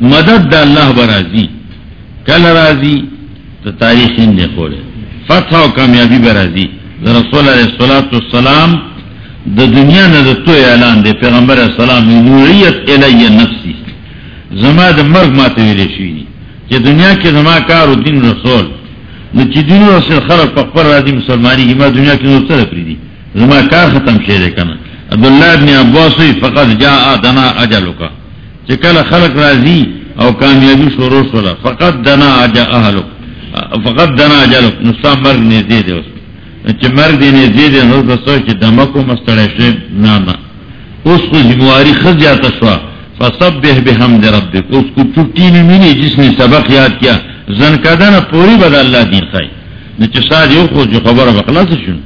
مدد دا اللہ برازی. کل راضی تو تاریخ ان نے کھولے فتح و کامیابی برازی. رسول علیہ السلام والسلام دا دنیا نہ تو اعلان دے. پیغمبر السلام نوریت الی نفسی. زما د مرگ ماته ویلې شي چې دنیا کې زما کار او دین رسول. نو چې دین رسول خلق په خبر راځي مسلمانی کی ما دنیا کې نو سره پریدي زما کار ختم شي دی کنه عبد الله ابن عباس فقط جاء دنا اجلک چې کله خلق راځي او کامیابی شروع شولا. فقط دنا اجا اهلک. فقط دنا اجلک نو مرگ نه دی دی چې مرگ دی نه دی دی نو تاسو چې دمکو مستړی شي نه نه اوس خو ذمہواری خزیاته شو فسبح بحمد ربک. اس کو چھٹی میں ملی جس نے سبق یاد کیا. زن کا پوری بد اللہ دین خائی نہ چسا جو خود جو خبر بخلا سے سن